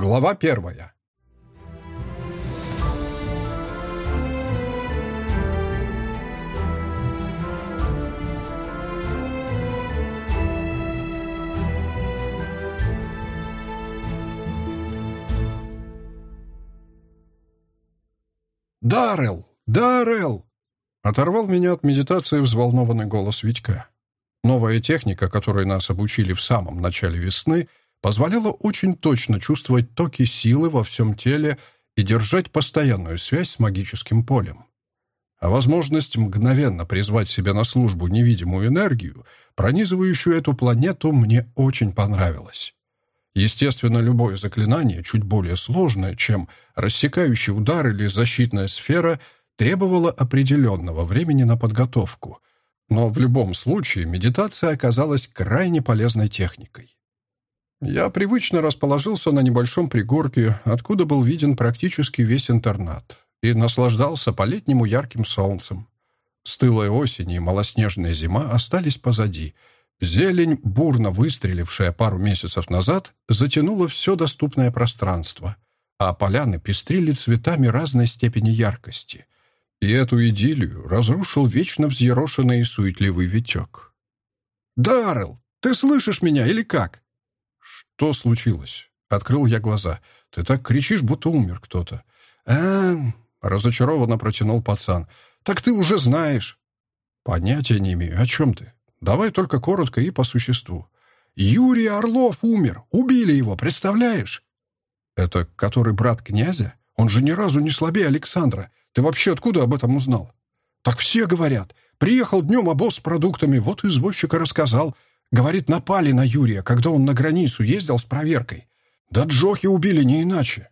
Глава первая. «Даррелл! Даррелл!» Оторвал меня от медитации взволнованный голос Витька. Новая техника, которой нас обучили в самом начале весны, позволяла очень точно чувствовать токи силы во всем теле и держать постоянную связь с магическим полем. А возможность мгновенно призвать себе на службу невидимую энергию, пронизывающую эту планету, мне очень понравилась. Естественно, любое заклинание, чуть более сложное, чем рассекающий удар или защитная сфера, требовало определенного времени на подготовку. Но в любом случае медитация оказалась крайне полезной техникой. Я привычно расположился на небольшом пригорке, откуда был виден практически весь интернат, и наслаждался по-летнему ярким солнцем. Стылая осень и малоснежная зима остались позади. Зелень, бурно выстрелившая пару месяцев назад, затянула все доступное пространство, а поляны пестрили цветами разной степени яркости. И эту идиллию разрушил вечно взъерошенный и суетливый Витек. «Даррелл, ты слышишь меня или как?» «Что случилось?» Открыл я глаза. «Ты так кричишь, будто умер кто-то». «А, разочарованно протянул пацан. «Так ты уже знаешь». «Понятия не имею. О чем ты? Давай только коротко и по существу». «Юрий Орлов умер. Убили его, представляешь?» «Это который брат князя? Он же ни разу не слабее Александра. Ты вообще откуда об этом узнал?» «Так все говорят. Приехал днем обоз с продуктами, вот извозчик и рассказал. Говорит, напали на Юрия, когда он на границу ездил с проверкой. Да Джохи убили не иначе.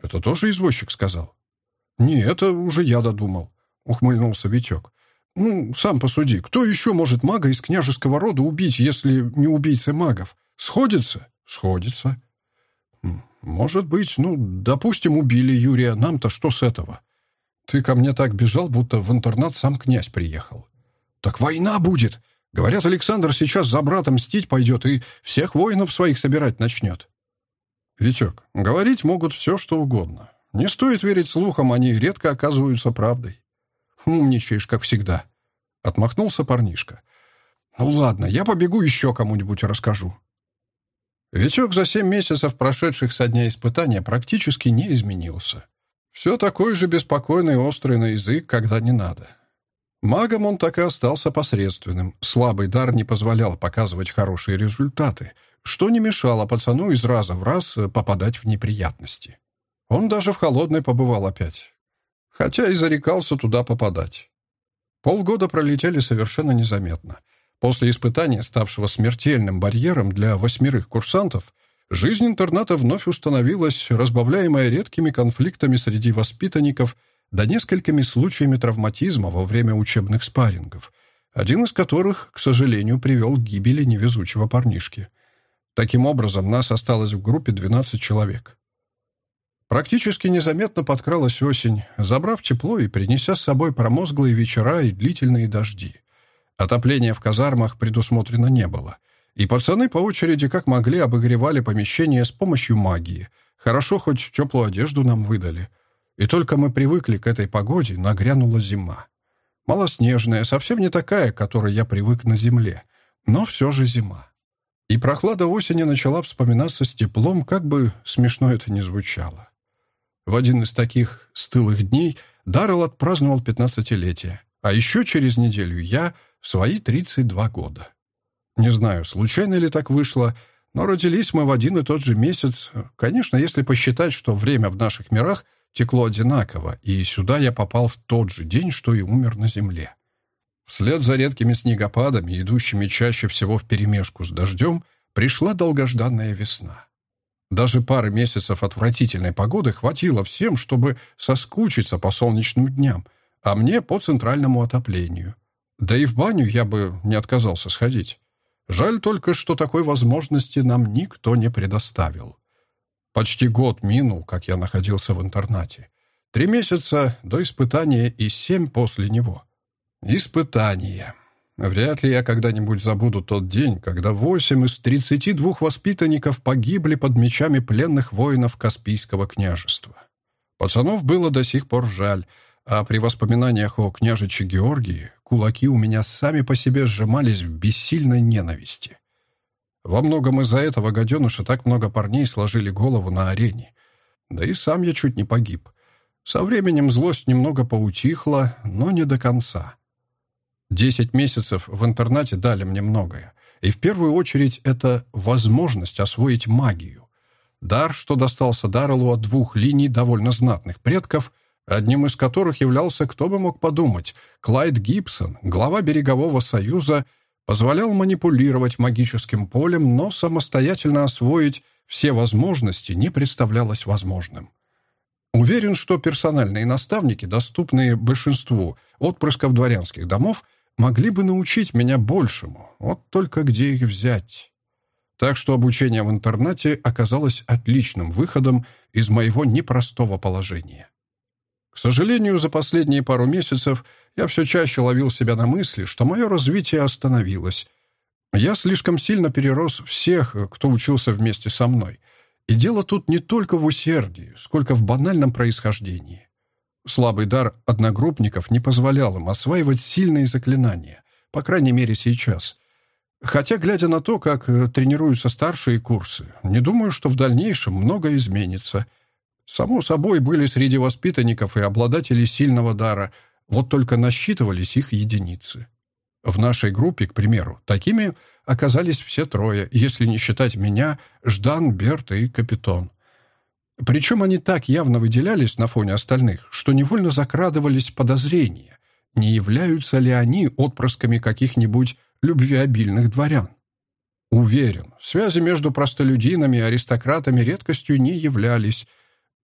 Это тоже извозчик сказал? Не, это уже я додумал, ухмыльнулся Витек. Ну, сам посуди, кто еще может мага из княжеского рода убить, если не убийцы магов? Сходится? Сходится. Может быть, ну, допустим, убили Юрия, нам-то что с этого? Ты ко мне так бежал, будто в интернат сам князь приехал. Так война будет, Говорят, Александр сейчас за брата мстить пойдет и всех воинов своих собирать начнет. Витек, говорить могут все, что угодно. Не стоит верить слухам, они редко оказываются правдой. Умничаешь, как всегда. Отмахнулся парнишка. Ну ладно, я побегу еще кому-нибудь расскажу. Витек за семь месяцев, прошедших со дня испытания, практически не изменился. Все такой же беспокойный острый на язык, когда не надо. Магом он так и остался посредственным. Слабый дар не позволял показывать хорошие результаты, что не мешало пацану из раза в раз попадать в неприятности. Он даже в холодной побывал опять. Хотя и зарекался туда попадать. Полгода пролетели совершенно незаметно. После испытания, ставшего смертельным барьером для восьмерых курсантов, жизнь интерната вновь установилась, разбавляемая редкими конфликтами среди воспитанников – да несколькими случаями травматизма во время учебных спаррингов, один из которых, к сожалению, привел к гибели невезучего парнишки. Таким образом, нас осталось в группе 12 человек. Практически незаметно подкралась осень, забрав тепло и принеся с собой промозглые вечера и длительные дожди. Отопления в казармах предусмотрено не было, и пацаны по очереди как могли обогревали помещение с помощью магии. Хорошо, хоть теплую одежду нам выдали — и только мы привыкли к этой погоде, нагрянула зима. Малоснежная, совсем не такая, к которой я привык на земле, но все же зима. И прохлада осени начала вспоминаться с теплом, как бы смешно это ни звучало. В один из таких стылых дней Даррелл отпраздновал пятнадцатилетие, а еще через неделю я — свои 32 года. Не знаю, случайно ли так вышло, но родились мы в один и тот же месяц. Конечно, если посчитать, что время в наших мирах — текло одинаково, и сюда я попал в тот же день, что и умер на земле. Вслед за редкими снегопадами, идущими чаще всего вперемешку с дождем, пришла долгожданная весна. Даже пары месяцев отвратительной погоды хватило всем, чтобы соскучиться по солнечным дням, а мне по центральному отоплению. Да и в баню я бы не отказался сходить. Жаль только, что такой возможности нам никто не предоставил. Почти год минул, как я находился в интернате. Три месяца до испытания и семь после него. Испытание. Вряд ли я когда-нибудь забуду тот день, когда восемь из тридцати двух воспитанников погибли под мечами пленных воинов Каспийского княжества. Пацанов было до сих пор жаль, а при воспоминаниях о княжиче Георгии кулаки у меня сами по себе сжимались в бессильной ненависти. Во многом из-за этого гаденыша так много парней сложили голову на арене. Да и сам я чуть не погиб. Со временем злость немного поутихла, но не до конца. Десять месяцев в интернате дали мне многое. И в первую очередь это возможность освоить магию. Дар, что достался Дарреллу от двух линий довольно знатных предков, одним из которых являлся, кто бы мог подумать, Клайд Гибсон, глава Берегового Союза, позволял манипулировать магическим полем, но самостоятельно освоить все возможности не представлялось возможным. Уверен, что персональные наставники, доступные большинству отпрысков дворянских домов, могли бы научить меня большему, вот только где их взять. Так что обучение в интернате оказалось отличным выходом из моего непростого положения. К сожалению, за последние пару месяцев я все чаще ловил себя на мысли, что мое развитие остановилось. Я слишком сильно перерос всех, кто учился вместе со мной. И дело тут не только в усердии, сколько в банальном происхождении. Слабый дар одногруппников не позволял им осваивать сильные заклинания, по крайней мере сейчас. Хотя, глядя на то, как э, тренируются старшие курсы, не думаю, что в дальнейшем многое изменится. Само собой, были среди воспитанников и обладателей сильного дара, вот только насчитывались их единицы. В нашей группе, к примеру, такими оказались все трое, если не считать меня, Ждан, Берт и Капитон. Причем они так явно выделялись на фоне остальных, что невольно закрадывались подозрения, не являются ли они отпрысками каких-нибудь любвеобильных дворян. Уверен, связи между простолюдинами и аристократами редкостью не являлись,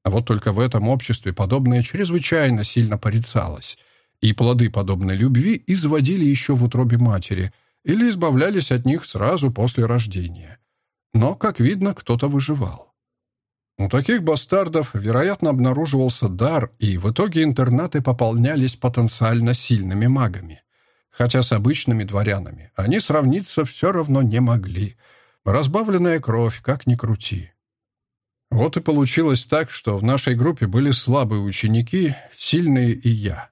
а вот только в этом обществе подобное чрезвычайно сильно порицалось, и плоды подобной любви изводили еще в утробе матери или избавлялись от них сразу после рождения. Но, как видно, кто-то выживал. У таких бастардов, вероятно, обнаруживался дар, и в итоге интернаты пополнялись потенциально сильными магами. Хотя с обычными дворянами они сравниться все равно не могли. Разбавленная кровь, как ни крути. Вот и получилось так, что в нашей группе были слабые ученики, сильные и я.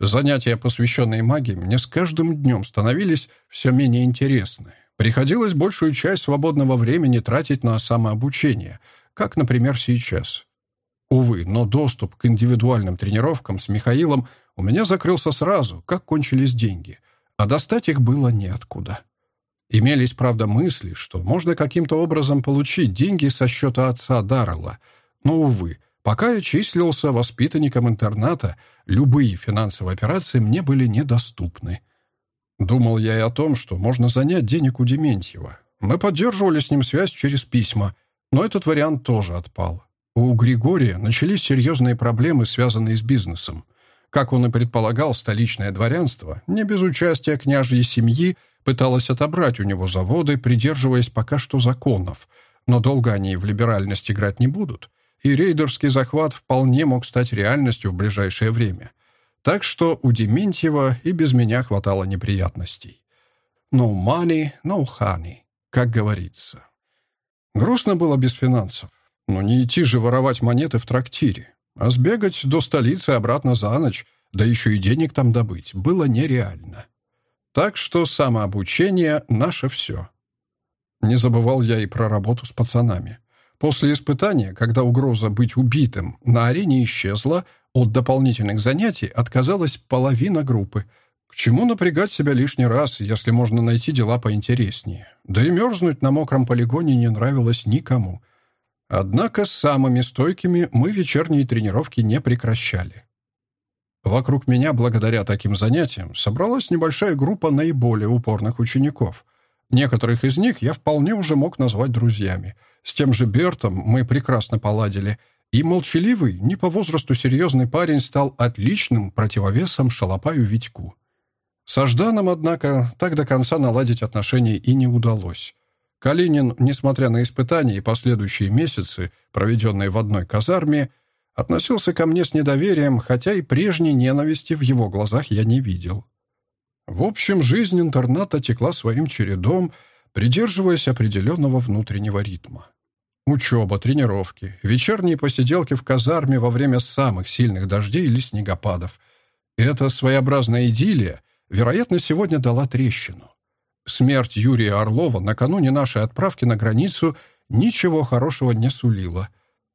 Занятия, посвященные магии, мне с каждым днем становились все менее интересны. Приходилось большую часть свободного времени тратить на самообучение — как, например, сейчас. Увы, но доступ к индивидуальным тренировкам с Михаилом у меня закрылся сразу, как кончились деньги, а достать их было неоткуда. Имелись, правда, мысли, что можно каким-то образом получить деньги со счета отца Даррелла, но, увы, пока я числился воспитанником интерната, любые финансовые операции мне были недоступны. Думал я и о том, что можно занять денег у Дементьева. Мы поддерживали с ним связь через письма — но этот вариант тоже отпал. У Григория начались серьезные проблемы, связанные с бизнесом. Как он и предполагал, столичное дворянство, не без участия княжьей семьи, пыталось отобрать у него заводы, придерживаясь пока что законов. Но долго они в либеральность играть не будут, и рейдерский захват вполне мог стать реальностью в ближайшее время. Так что у Дементьева и без меня хватало неприятностей. «No money, no honey», как говорится. Грустно было без финансов. Но не идти же воровать монеты в трактире. А сбегать до столицы обратно за ночь, да еще и денег там добыть, было нереально. Так что самообучение — наше все. Не забывал я и про работу с пацанами. После испытания, когда угроза быть убитым на арене исчезла, от дополнительных занятий отказалась половина группы — к чему напрягать себя лишний раз, если можно найти дела поинтереснее? Да и мерзнуть на мокром полигоне не нравилось никому. Однако самыми стойкими мы вечерние тренировки не прекращали. Вокруг меня, благодаря таким занятиям, собралась небольшая группа наиболее упорных учеников. Некоторых из них я вполне уже мог назвать друзьями. С тем же Бертом мы прекрасно поладили, и молчаливый, не по возрасту серьезный парень стал отличным противовесом шалопаю Витьку. Со Жданом, однако, так до конца наладить отношения и не удалось. Калинин, несмотря на испытания и последующие месяцы, проведенные в одной казарме, относился ко мне с недоверием, хотя и прежней ненависти в его глазах я не видел. В общем, жизнь интерната текла своим чередом, придерживаясь определенного внутреннего ритма. Учеба, тренировки, вечерние посиделки в казарме во время самых сильных дождей или снегопадов. Эта своеобразная идиллия, вероятно, сегодня дала трещину. Смерть Юрия Орлова накануне нашей отправки на границу ничего хорошего не сулила.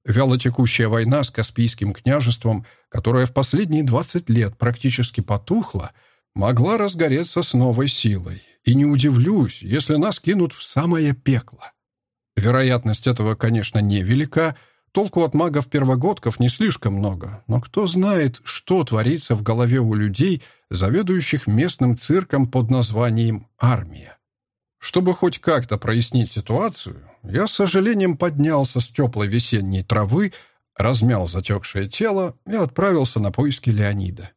Вялотекущая война с Каспийским княжеством, которая в последние 20 лет практически потухла, могла разгореться с новой силой. И не удивлюсь, если нас кинут в самое пекло. Вероятность этого, конечно, невелика, толку от магов-первогодков не слишком много, но кто знает, что творится в голове у людей, заведующих местным цирком под названием «Армия». Чтобы хоть как-то прояснить ситуацию, я с сожалением поднялся с теплой весенней травы, размял затекшее тело и отправился на поиски Леонида.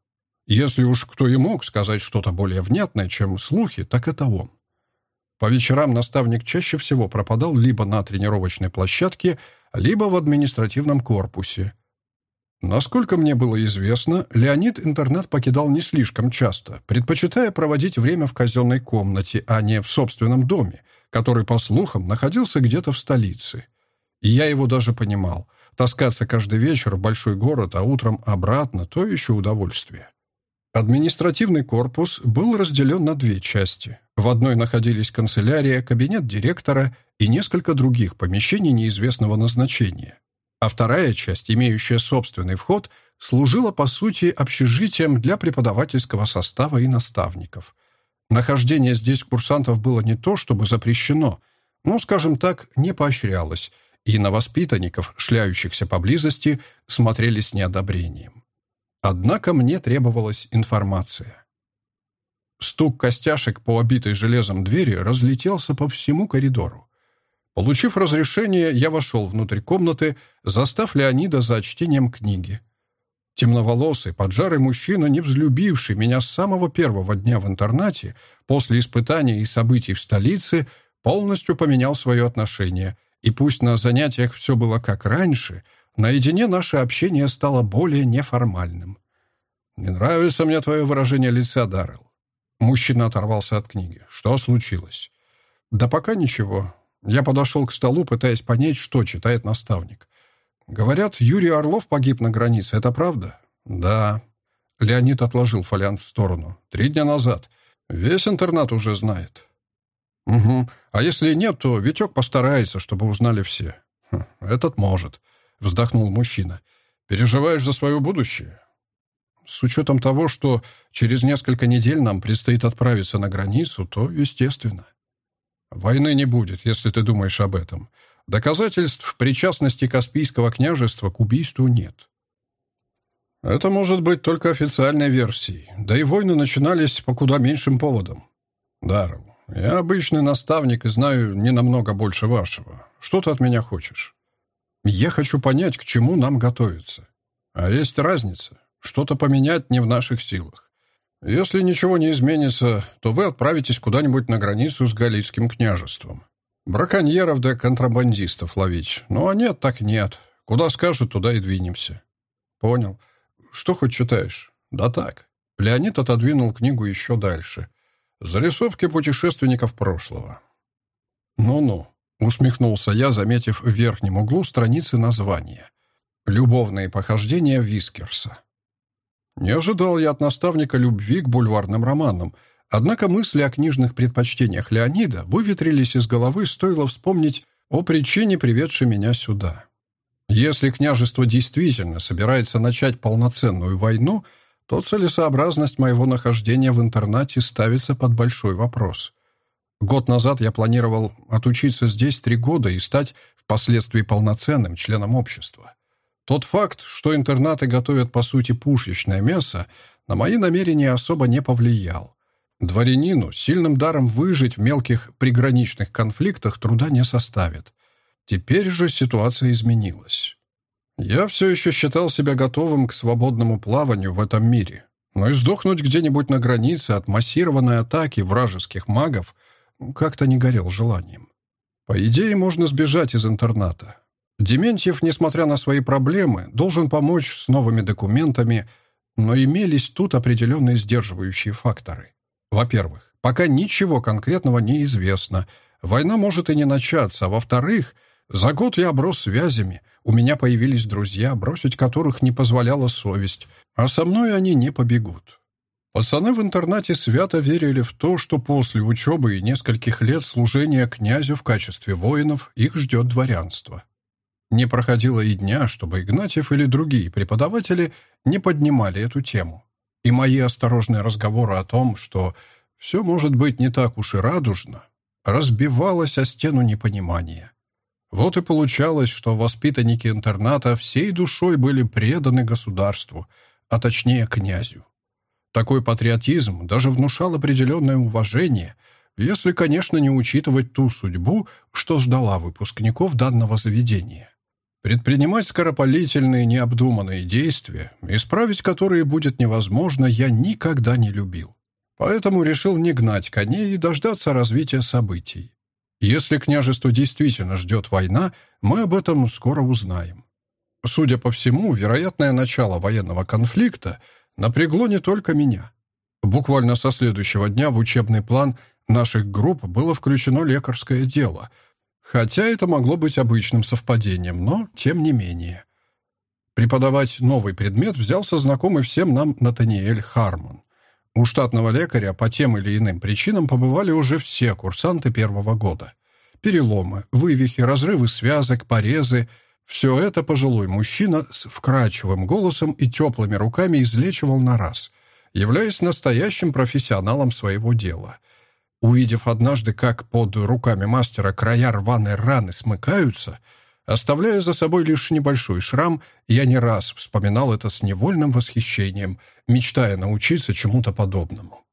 Если уж кто и мог сказать что-то более внятное, чем слухи, так это он. По вечерам наставник чаще всего пропадал либо на тренировочной площадке, либо в административном корпусе. Насколько мне было известно, Леонид интернат покидал не слишком часто, предпочитая проводить время в казенной комнате, а не в собственном доме, который, по слухам, находился где-то в столице. И я его даже понимал. Таскаться каждый вечер в большой город, а утром обратно — то еще удовольствие. Административный корпус был разделен на две части. В одной находились канцелярия, кабинет директора и несколько других помещений неизвестного назначения. А вторая часть, имеющая собственный вход, служила, по сути, общежитием для преподавательского состава и наставников. Нахождение здесь курсантов было не то чтобы запрещено, но, скажем так, не поощрялось, и на воспитанников, шляющихся поблизости, смотрели с неодобрением. Однако мне требовалась информация. Стук костяшек по обитой железом двери разлетелся по всему коридору. Получив разрешение, я вошел внутрь комнаты, застав Леонида за чтением книги. Темноволосый, поджарый мужчина, не взлюбивший меня с самого первого дня в интернате, после испытаний и событий в столице, полностью поменял свое отношение, и пусть на занятиях все было как раньше — Наедине наше общение стало более неформальным. «Не нравится мне твое выражение лица, Даррелл». Мужчина оторвался от книги. «Что случилось?» «Да пока ничего. Я подошел к столу, пытаясь понять, что читает наставник. Говорят, Юрий Орлов погиб на границе. Это правда?» «Да». Леонид отложил фолиант в сторону. «Три дня назад. Весь интернат уже знает». «Угу. А если нет, то Витек постарается, чтобы узнали все». Хм, «Этот может. — вздохнул мужчина. «Переживаешь за свое будущее?» «С учетом того, что через несколько недель нам предстоит отправиться на границу, то естественно». «Войны не будет, если ты думаешь об этом. Доказательств причастности Каспийского княжества к убийству нет». «Это может быть только официальной версией, да и войны начинались по куда меньшим поводам». «Даррелл, я обычный наставник и знаю не намного больше вашего. Что ты от меня хочешь?» Я хочу понять, к чему нам готовиться. А есть разница. Что-то поменять не в наших силах. Если ничего не изменится, то вы отправитесь куда-нибудь на границу с Галицким княжеством. Браконьеров да контрабандистов ловить. Ну а нет, так нет. Куда скажут, туда и двинемся. Понял. Что хоть читаешь? Да так. Леонид отодвинул книгу еще дальше. Зарисовки путешественников прошлого. Ну-ну. Усмехнулся я, заметив в верхнем углу страницы названия. «Любовные похождения Вискерса». Не ожидал я от наставника любви к бульварным романам, однако мысли о книжных предпочтениях Леонида выветрились из головы, стоило вспомнить о причине, приведшей меня сюда. Если княжество действительно собирается начать полноценную войну, то целесообразность моего нахождения в интернате ставится под большой вопрос. Год назад я планировал отучиться здесь три года и стать впоследствии полноценным членом общества. Тот факт, что интернаты готовят по сути пушечное мясо, на мои намерения особо не повлиял. Дворянину сильным даром выжить в мелких приграничных конфликтах труда не составит. Теперь же ситуация изменилась. Я все еще считал себя готовым к свободному плаванию в этом мире, но и сдохнуть где-нибудь на границе от массированной атаки вражеских магов – как-то не горел желанием. По идее, можно сбежать из интерната. Дементьев, несмотря на свои проблемы, должен помочь с новыми документами, но имелись тут определенные сдерживающие факторы. Во-первых, пока ничего конкретного не известно. Война может и не начаться. Во-вторых, за год я оброс связями. У меня появились друзья, бросить которых не позволяла совесть. А со мной они не побегут. Пацаны в интернате свято верили в то, что после учебы и нескольких лет служения князю в качестве воинов их ждет дворянство. Не проходило и дня, чтобы Игнатьев или другие преподаватели не поднимали эту тему. И мои осторожные разговоры о том, что все может быть не так уж и радужно, разбивалось о стену непонимания. Вот и получалось, что воспитанники интерната всей душой были преданы государству, а точнее князю. Такой патриотизм даже внушал определенное уважение, если, конечно, не учитывать ту судьбу, что ждала выпускников данного заведения. Предпринимать скоропалительные, необдуманные действия, исправить которые будет невозможно, я никогда не любил. Поэтому решил не гнать коней и дождаться развития событий. Если княжество действительно ждет война, мы об этом скоро узнаем. Судя по всему, вероятное начало военного конфликта напрягло не только меня. Буквально со следующего дня в учебный план наших групп было включено лекарское дело — Хотя это могло быть обычным совпадением, но тем не менее. Преподавать новый предмет взялся знакомый всем нам Натаниэль Хармон. У штатного лекаря по тем или иным причинам побывали уже все курсанты первого года. Переломы, вывихи, разрывы связок, порезы — все это пожилой мужчина с вкрадчивым голосом и теплыми руками излечивал на раз, являясь настоящим профессионалом своего дела — Увидев однажды, как под руками мастера края рваной раны смыкаются, оставляя за собой лишь небольшой шрам, я не раз вспоминал это с невольным восхищением, мечтая научиться чему-то подобному.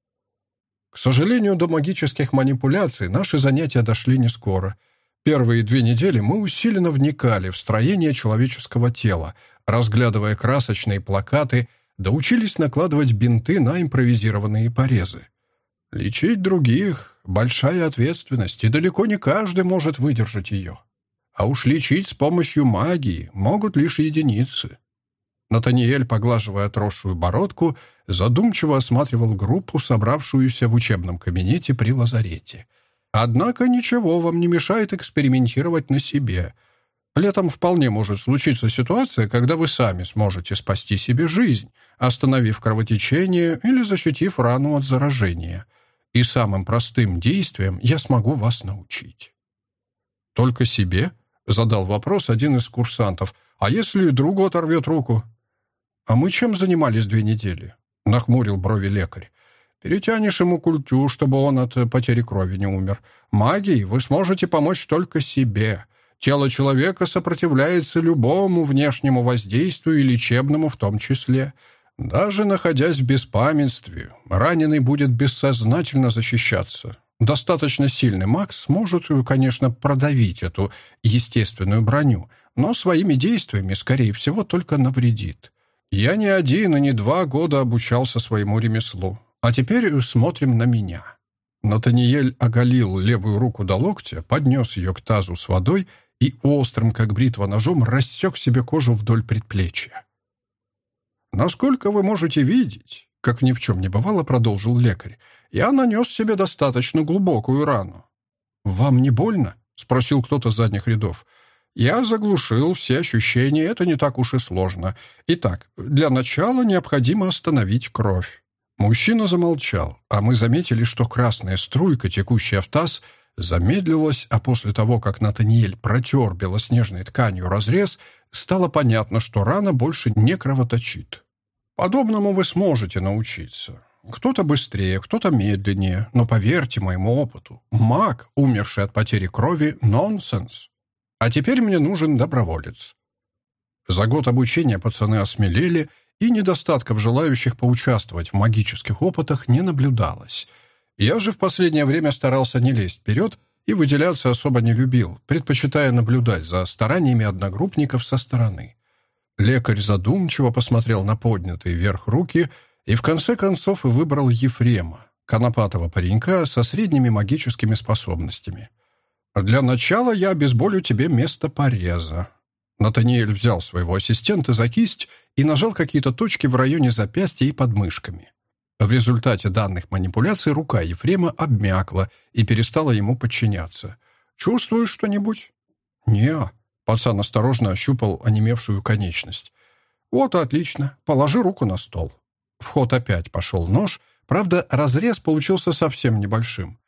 К сожалению, до магических манипуляций наши занятия дошли не скоро. Первые две недели мы усиленно вникали в строение человеческого тела, разглядывая красочные плакаты, доучились накладывать бинты на импровизированные порезы. Лечить других — большая ответственность, и далеко не каждый может выдержать ее. А уж лечить с помощью магии могут лишь единицы. Натаниэль, поглаживая отросшую бородку, задумчиво осматривал группу, собравшуюся в учебном кабинете при лазарете. Однако ничего вам не мешает экспериментировать на себе. Летом вполне может случиться ситуация, когда вы сами сможете спасти себе жизнь, остановив кровотечение или защитив рану от заражения и самым простым действием я смогу вас научить». «Только себе?» — задал вопрос один из курсантов. «А если другу оторвет руку?» «А мы чем занимались две недели?» — нахмурил брови лекарь. «Перетянешь ему культю, чтобы он от потери крови не умер. Магией вы сможете помочь только себе. Тело человека сопротивляется любому внешнему воздействию и лечебному в том числе. Даже находясь в беспамятстве, раненый будет бессознательно защищаться. Достаточно сильный маг сможет, конечно, продавить эту естественную броню, но своими действиями, скорее всего, только навредит. Я не один и не два года обучался своему ремеслу. А теперь смотрим на меня. Натаниэль оголил левую руку до локтя, поднес ее к тазу с водой и острым, как бритва ножом, рассек себе кожу вдоль предплечья. «Насколько вы можете видеть?» Как ни в чем не бывало, продолжил лекарь. «Я нанес себе достаточно глубокую рану». «Вам не больно?» — спросил кто-то с задних рядов. «Я заглушил все ощущения, это не так уж и сложно. Итак, для начала необходимо остановить кровь». Мужчина замолчал, а мы заметили, что красная струйка, текущая в таз, замедлилась, а после того, как Натаниэль протер белоснежной тканью разрез, стало понятно, что рана больше не кровоточит. Подобному вы сможете научиться. Кто-то быстрее, кто-то медленнее, но поверьте моему опыту, маг, умерший от потери крови, нонсенс. А теперь мне нужен доброволец. За год обучения пацаны осмелели, и недостатков желающих поучаствовать в магических опытах не наблюдалось. Я же в последнее время старался не лезть вперед и выделяться особо не любил, предпочитая наблюдать за стараниями одногруппников со стороны. Лекарь задумчиво посмотрел на поднятые вверх руки и в конце концов выбрал Ефрема, конопатого паренька со средними магическими способностями. «Для начала я обезболю тебе место пореза». Натаниэль взял своего ассистента за кисть и нажал какие-то точки в районе запястья и подмышками. В результате данных манипуляций рука Ефрема обмякла и перестала ему подчиняться. «Чувствуешь что-нибудь?» «Не-а», Пацан осторожно ощупал онемевшую конечность. «Вот отлично. Положи руку на стол». В ход опять пошел нож, правда, разрез получился совсем небольшим.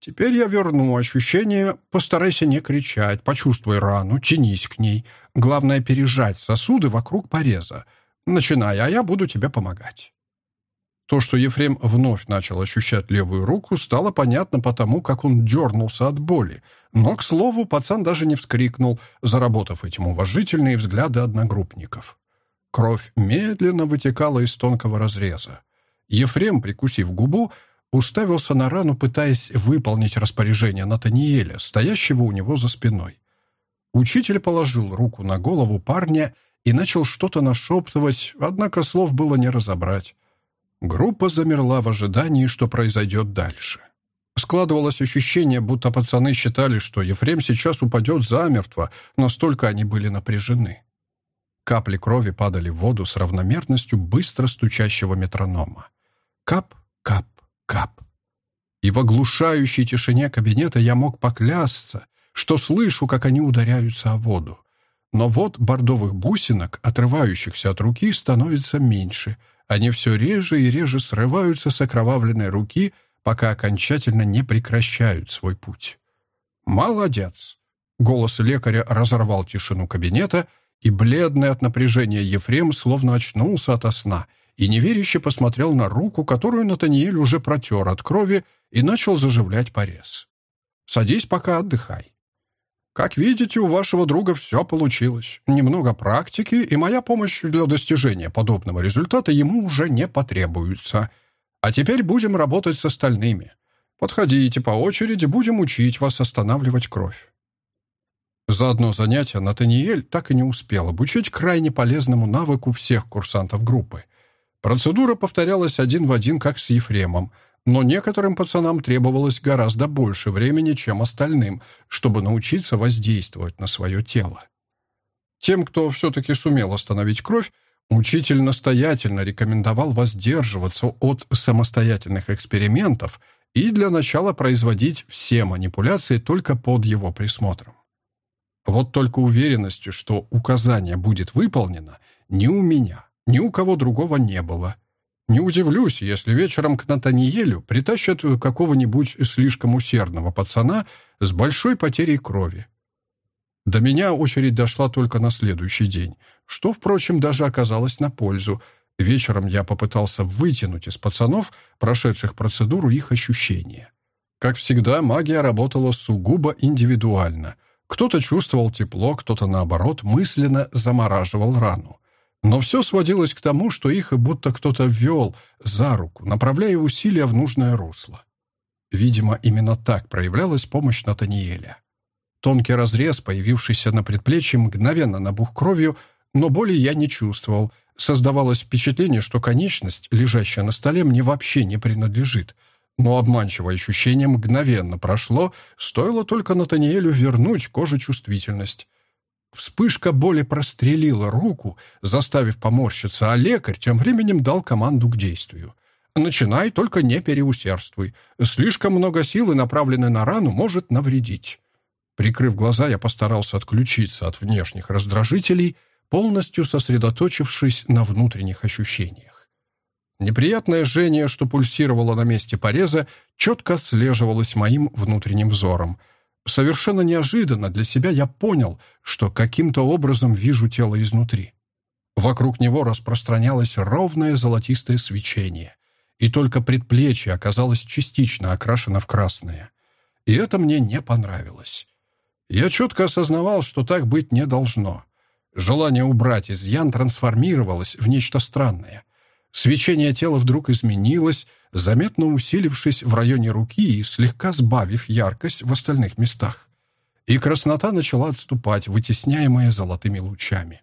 «Теперь я верну ощущение. Постарайся не кричать, почувствуй рану, тянись к ней. Главное — пережать сосуды вокруг пореза. Начинай, а я буду тебе помогать». То, что Ефрем вновь начал ощущать левую руку, стало понятно потому, как он дернулся от боли. Но, к слову, пацан даже не вскрикнул, заработав этим уважительные взгляды одногруппников. Кровь медленно вытекала из тонкого разреза. Ефрем, прикусив губу, уставился на рану, пытаясь выполнить распоряжение Натаниэля, стоящего у него за спиной. Учитель положил руку на голову парня и начал что-то нашептывать, однако слов было не разобрать. Группа замерла в ожидании, что произойдет дальше. Складывалось ощущение, будто пацаны считали, что Ефрем сейчас упадет замертво, настолько они были напряжены. Капли крови падали в воду с равномерностью быстро стучащего метронома. Кап, кап, кап. И в оглушающей тишине кабинета я мог поклясться, что слышу, как они ударяются о воду. Но вот бордовых бусинок, отрывающихся от руки, становится меньше — они все реже и реже срываются с окровавленной руки, пока окончательно не прекращают свой путь. «Молодец!» Голос лекаря разорвал тишину кабинета, и бледный от напряжения Ефрем словно очнулся ото сна и неверяще посмотрел на руку, которую Натаниэль уже протер от крови и начал заживлять порез. «Садись пока, отдыхай». Как видите, у вашего друга все получилось. Немного практики, и моя помощь для достижения подобного результата ему уже не потребуется. А теперь будем работать с остальными. Подходите по очереди, будем учить вас останавливать кровь. За одно занятие Натаниэль так и не успел обучить крайне полезному навыку всех курсантов группы. Процедура повторялась один в один, как с Ефремом — но некоторым пацанам требовалось гораздо больше времени, чем остальным, чтобы научиться воздействовать на свое тело. Тем, кто все-таки сумел остановить кровь, учитель настоятельно рекомендовал воздерживаться от самостоятельных экспериментов и для начала производить все манипуляции только под его присмотром. Вот только уверенности, что указание будет выполнено, ни у меня, ни у кого другого не было. Не удивлюсь, если вечером к Натаниелю притащат какого-нибудь слишком усердного пацана с большой потерей крови. До меня очередь дошла только на следующий день, что, впрочем, даже оказалось на пользу. Вечером я попытался вытянуть из пацанов, прошедших процедуру, их ощущения. Как всегда, магия работала сугубо индивидуально. Кто-то чувствовал тепло, кто-то, наоборот, мысленно замораживал рану. Но все сводилось к тому, что их будто кто-то ввел за руку, направляя усилия в нужное русло. Видимо, именно так проявлялась помощь Натаниэля. Тонкий разрез, появившийся на предплечье, мгновенно набух кровью, но боли я не чувствовал. Создавалось впечатление, что конечность, лежащая на столе, мне вообще не принадлежит. Но обманчивое ощущение мгновенно прошло, стоило только Натаниэлю вернуть коже чувствительность. Вспышка боли прострелила руку, заставив поморщиться, а лекарь тем временем дал команду к действию. «Начинай, только не переусердствуй. Слишком много силы, направленной на рану, может навредить». Прикрыв глаза, я постарался отключиться от внешних раздражителей, полностью сосредоточившись на внутренних ощущениях. Неприятное жжение, что пульсировало на месте пореза, четко отслеживалось моим внутренним взором — Совершенно неожиданно для себя я понял, что каким-то образом вижу тело изнутри. Вокруг него распространялось ровное золотистое свечение, и только предплечье оказалось частично окрашено в красное. И это мне не понравилось. Я четко осознавал, что так быть не должно. Желание убрать изъян трансформировалось в нечто странное. Свечение тела вдруг изменилось, заметно усилившись в районе руки и слегка сбавив яркость в остальных местах. И краснота начала отступать, вытесняемая золотыми лучами.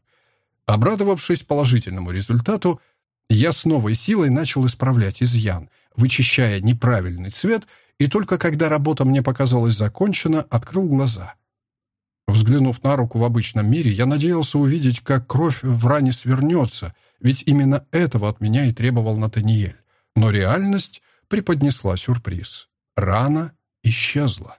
Обрадовавшись положительному результату, я с новой силой начал исправлять изъян, вычищая неправильный цвет, и только когда работа мне показалась закончена, открыл глаза. Взглянув на руку в обычном мире, я надеялся увидеть, как кровь в ране свернется, ведь именно этого от меня и требовал Натаниэль. Но реальность преподнесла сюрприз. Рана исчезла.